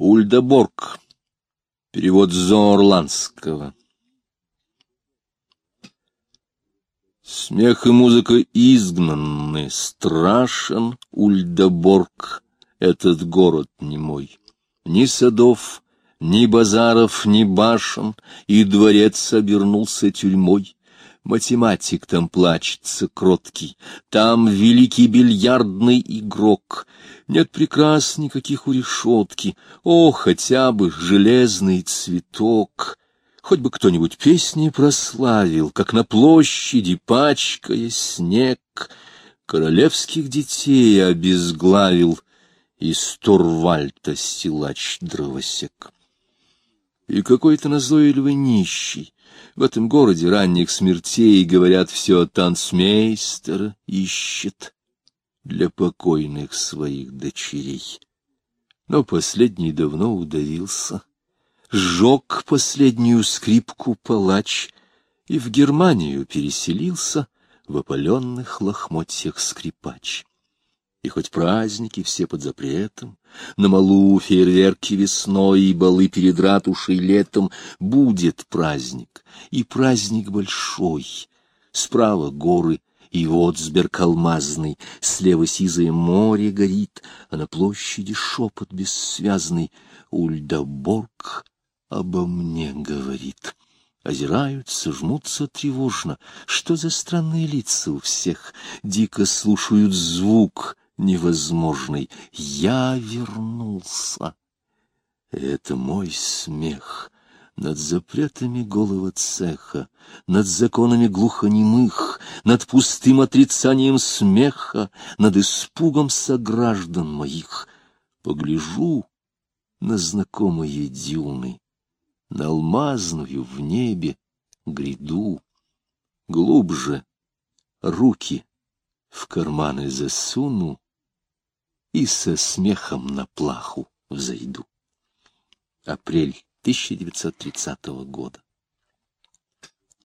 Ульдеборг. Перевод Зоорландского. Смех и музыка изгнаны, страшен Ульдеборг, этот город не мой. Ни садов, ни базаров, ни башен, и дворец обернулся тюрьмой. Математик там плачется кроткий, там великий бильярдный игрок. Нет прекрас никаких у решетки, о, хотя бы железный цветок. Хоть бы кто-нибудь песни прославил, как на площади, пачкая снег, королевских детей обезглавил и Турвальта силач дровосек. И какой-то назойливый нищий, в этом городе ранних смертей, говорят, все танцмейстера ищет для покойных своих дочерей. Но последний давно удавился, сжег последнюю скрипку палач и в Германию переселился в опаленных лохмотьях скрипач. И хоть праздники все под запретом, на малу фейерверки весной и балы перед ратушей летом, будет праздник, и праздник большой. Справа горы, и вот сберк алмазный, слева сизое море горит, а на площади шепот бессвязный Ульдаборг обо мне говорит. Озираются, жмутся тревожно. Что за странные лица у всех? Дико слушают звук невозможный. Я вернулся. Это мой смех над запретами голого цеха, над законами глухонемых, над пустым отрицанием смеха, над испугом сограждан моих. Погляжу на знакомые дюны, на алмазную в небе гряду, глубже руки в карманы засуну, и со смехом на плаху взойду. Апрель 1930 года.